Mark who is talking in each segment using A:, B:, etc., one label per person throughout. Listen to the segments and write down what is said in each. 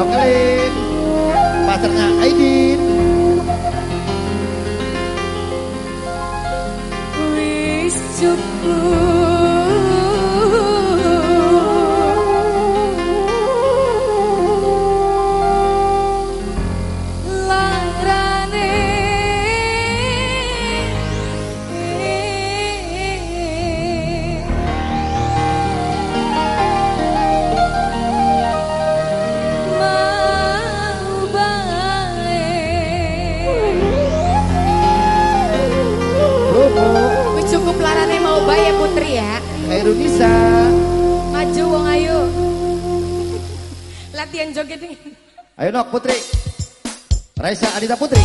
A: Nokelin Pacarnya Aidin
B: Wis cukup Latihan joget nih.
A: Ayo nok Putri. Raisa Adita Putri.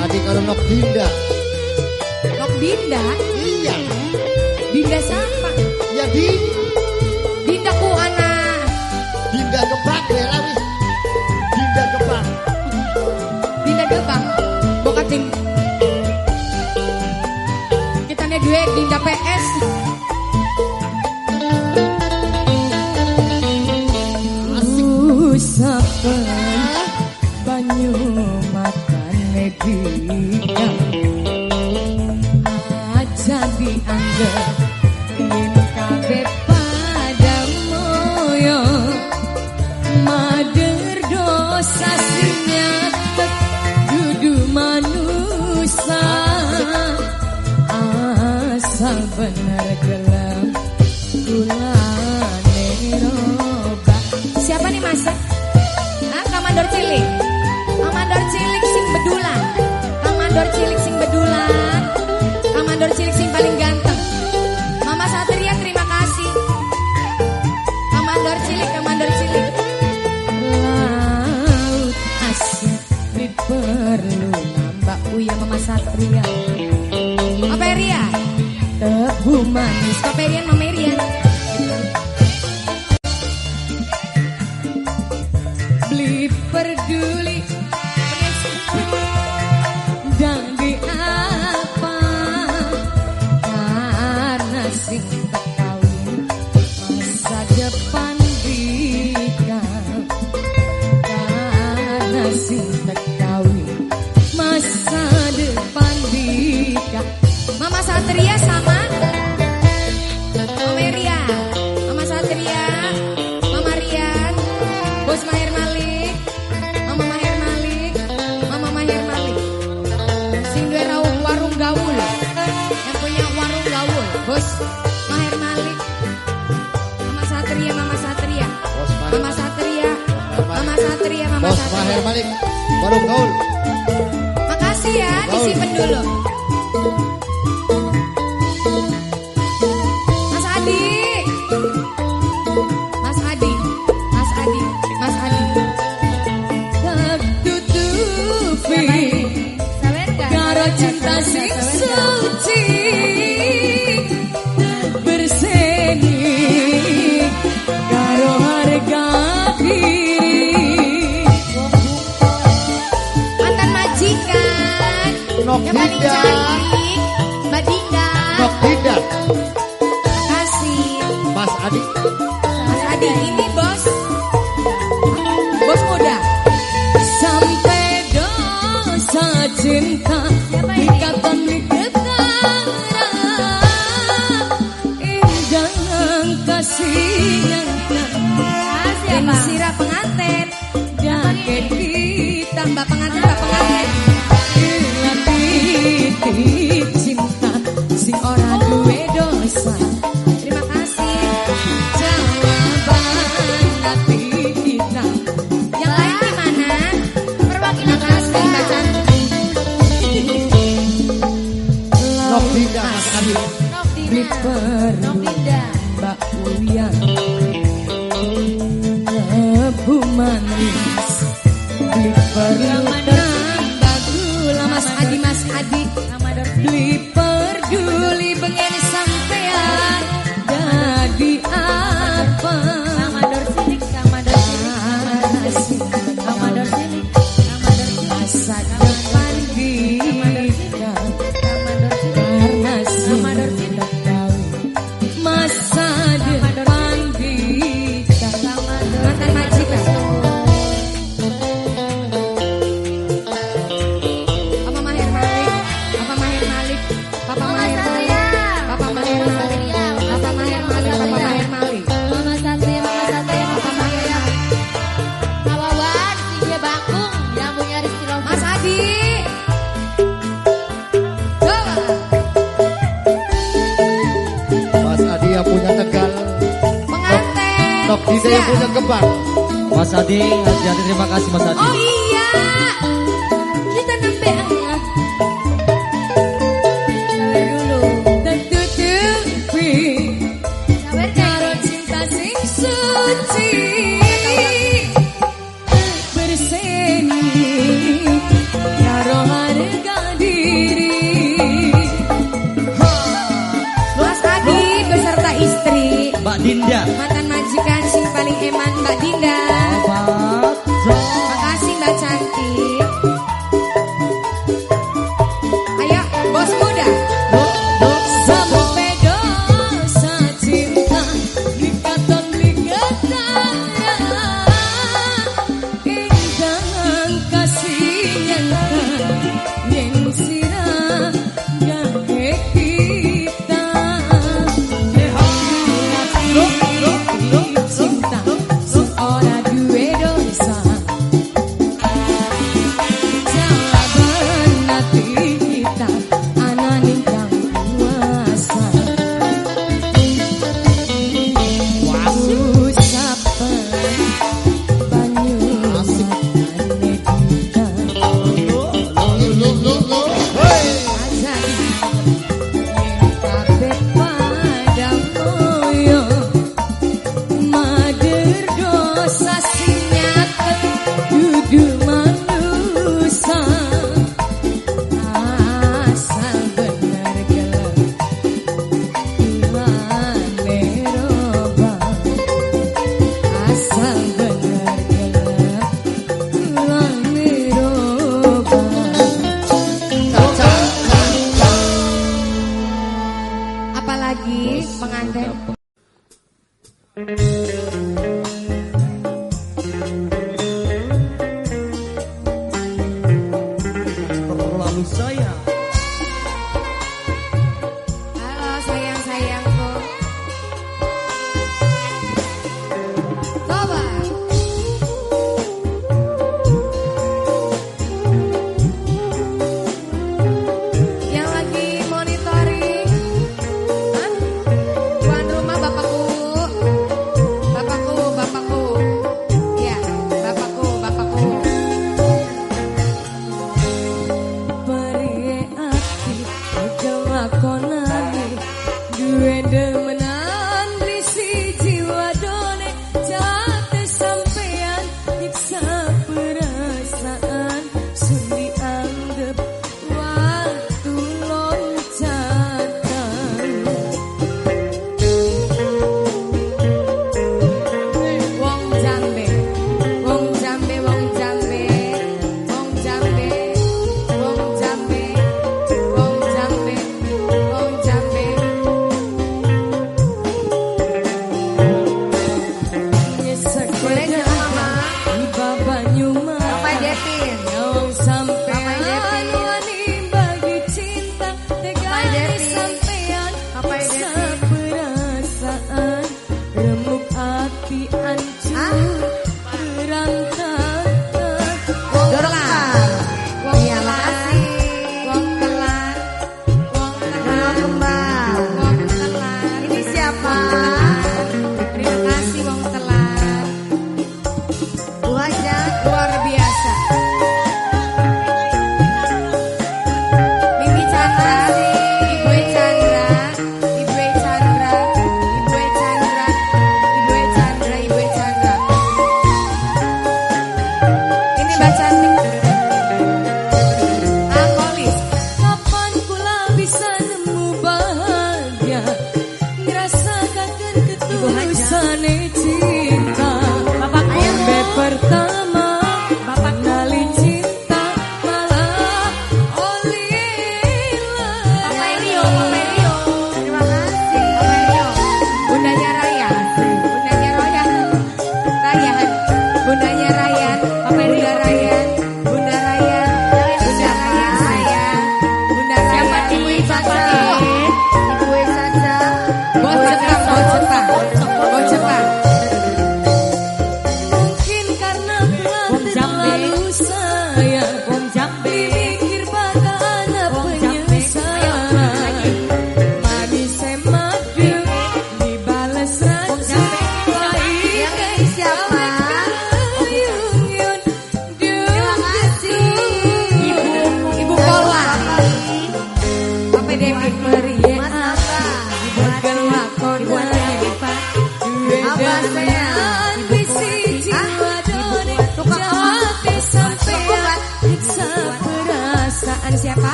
A: Tadi kalau
C: nok Dinda. Nok Dinda? Iya. Dinda
A: siapa?
C: Ya Dinda.
D: Dinda
A: ku anak. Ya, Dinda gebak ya
D: lawi. Dinda
A: gebak. Dinda gebak. Bokating. Kita nih duet Dinda PS. Asik. Ooh, love.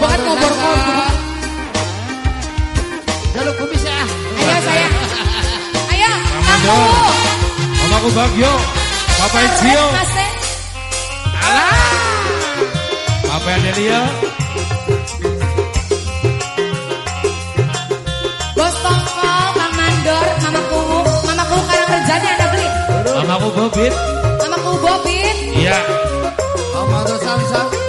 A: Bukan ngobor
B: ngobor.
A: Jaluk ya bisa ya.
B: Ayo saya. Ayo.
C: Aku.
B: mama
C: Mamaku Bagyo. Bapak
B: Ijio. Alah.
C: Bapak Adelia.
B: Bos Tongkol, Bang Mandor, Mamaku, Mamaku karang kerjanya ada beli.
C: Mamaku Bobit.
B: Mamaku Bobit.
C: Iya.
A: Mamaku Samsam.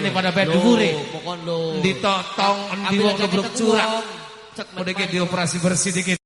B: Ini
C: pada
A: bayar dhuwure. Ditotong endi wong ngebruk curang. Mudhe dioperasi bersih dikit.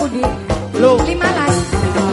A: Udi. Lu.
E: 15.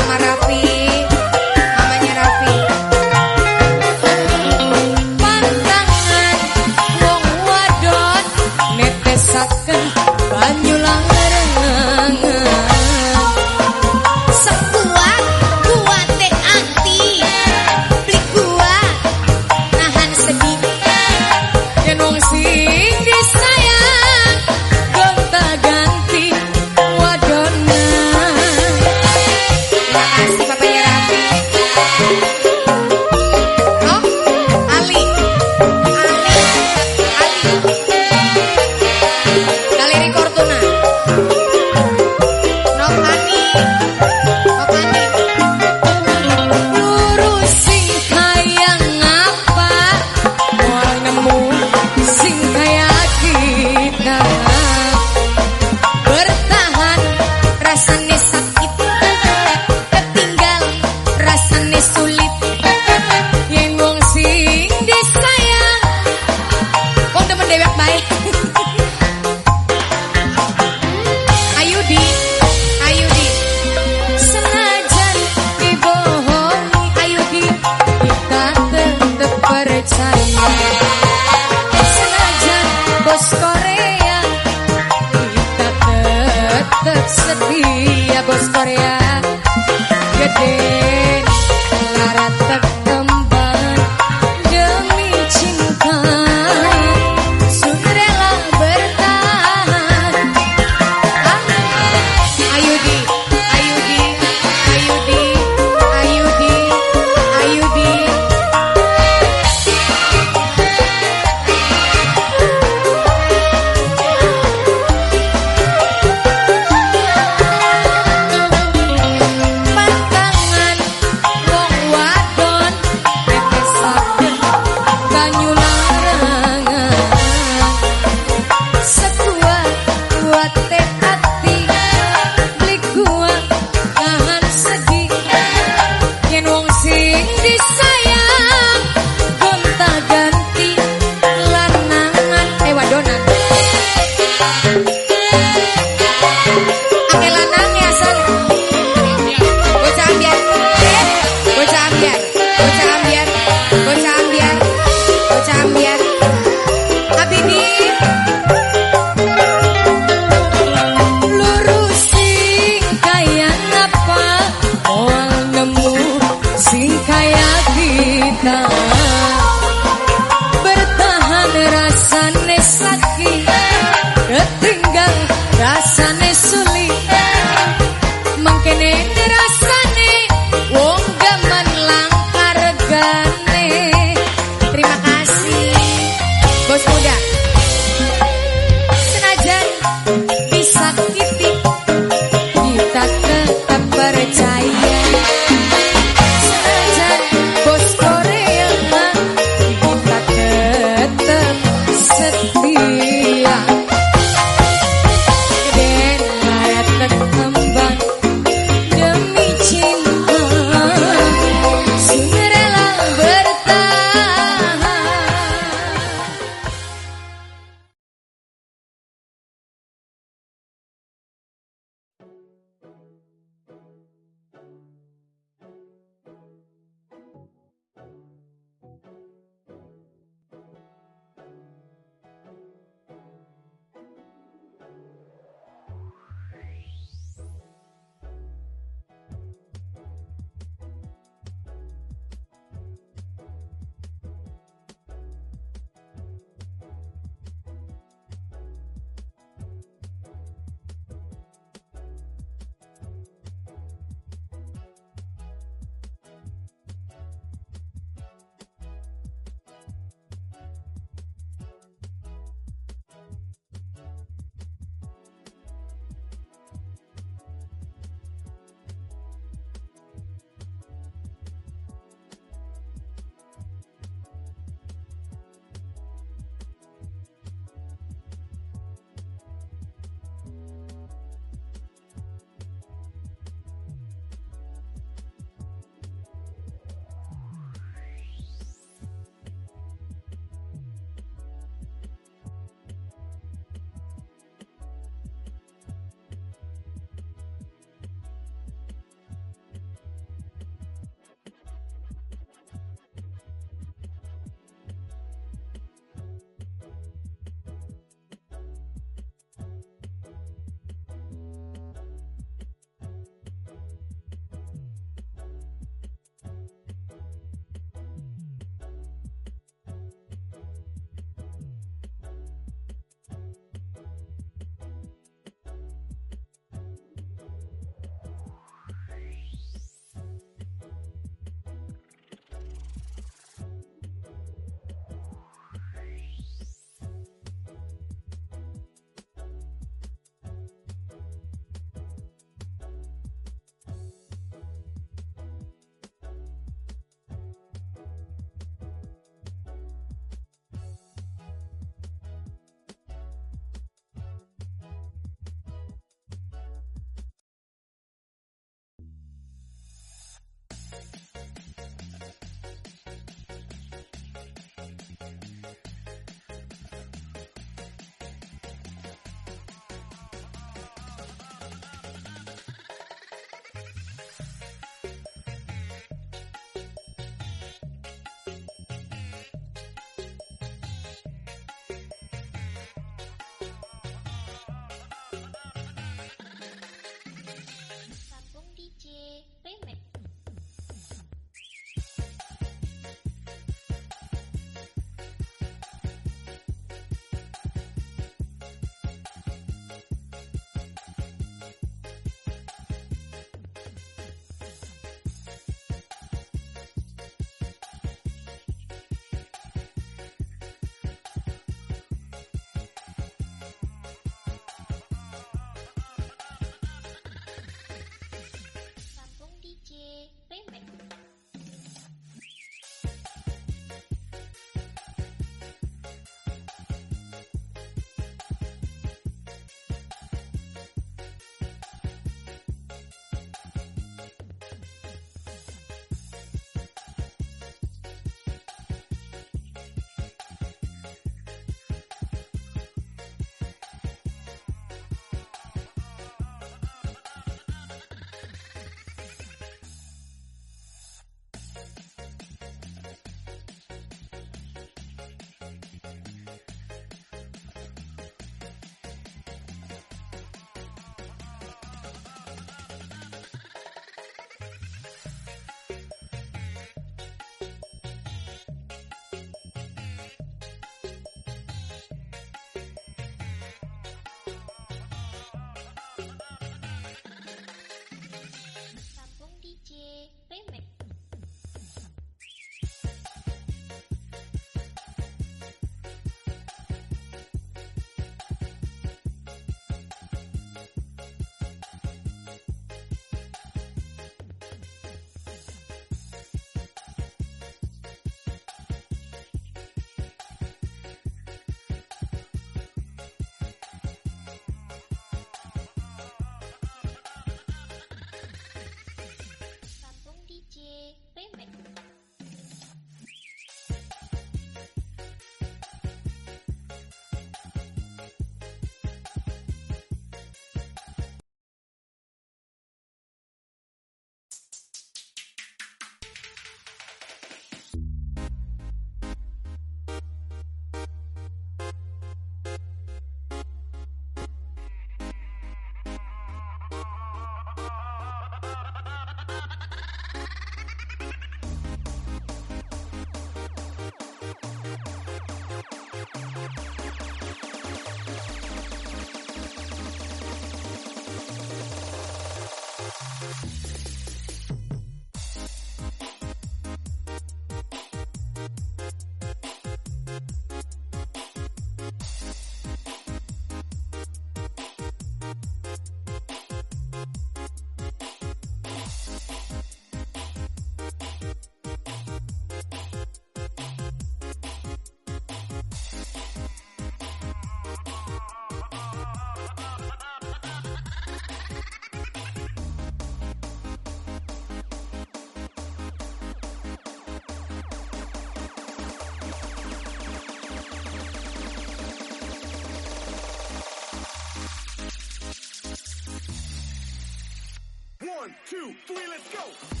E: Two, three, let's go.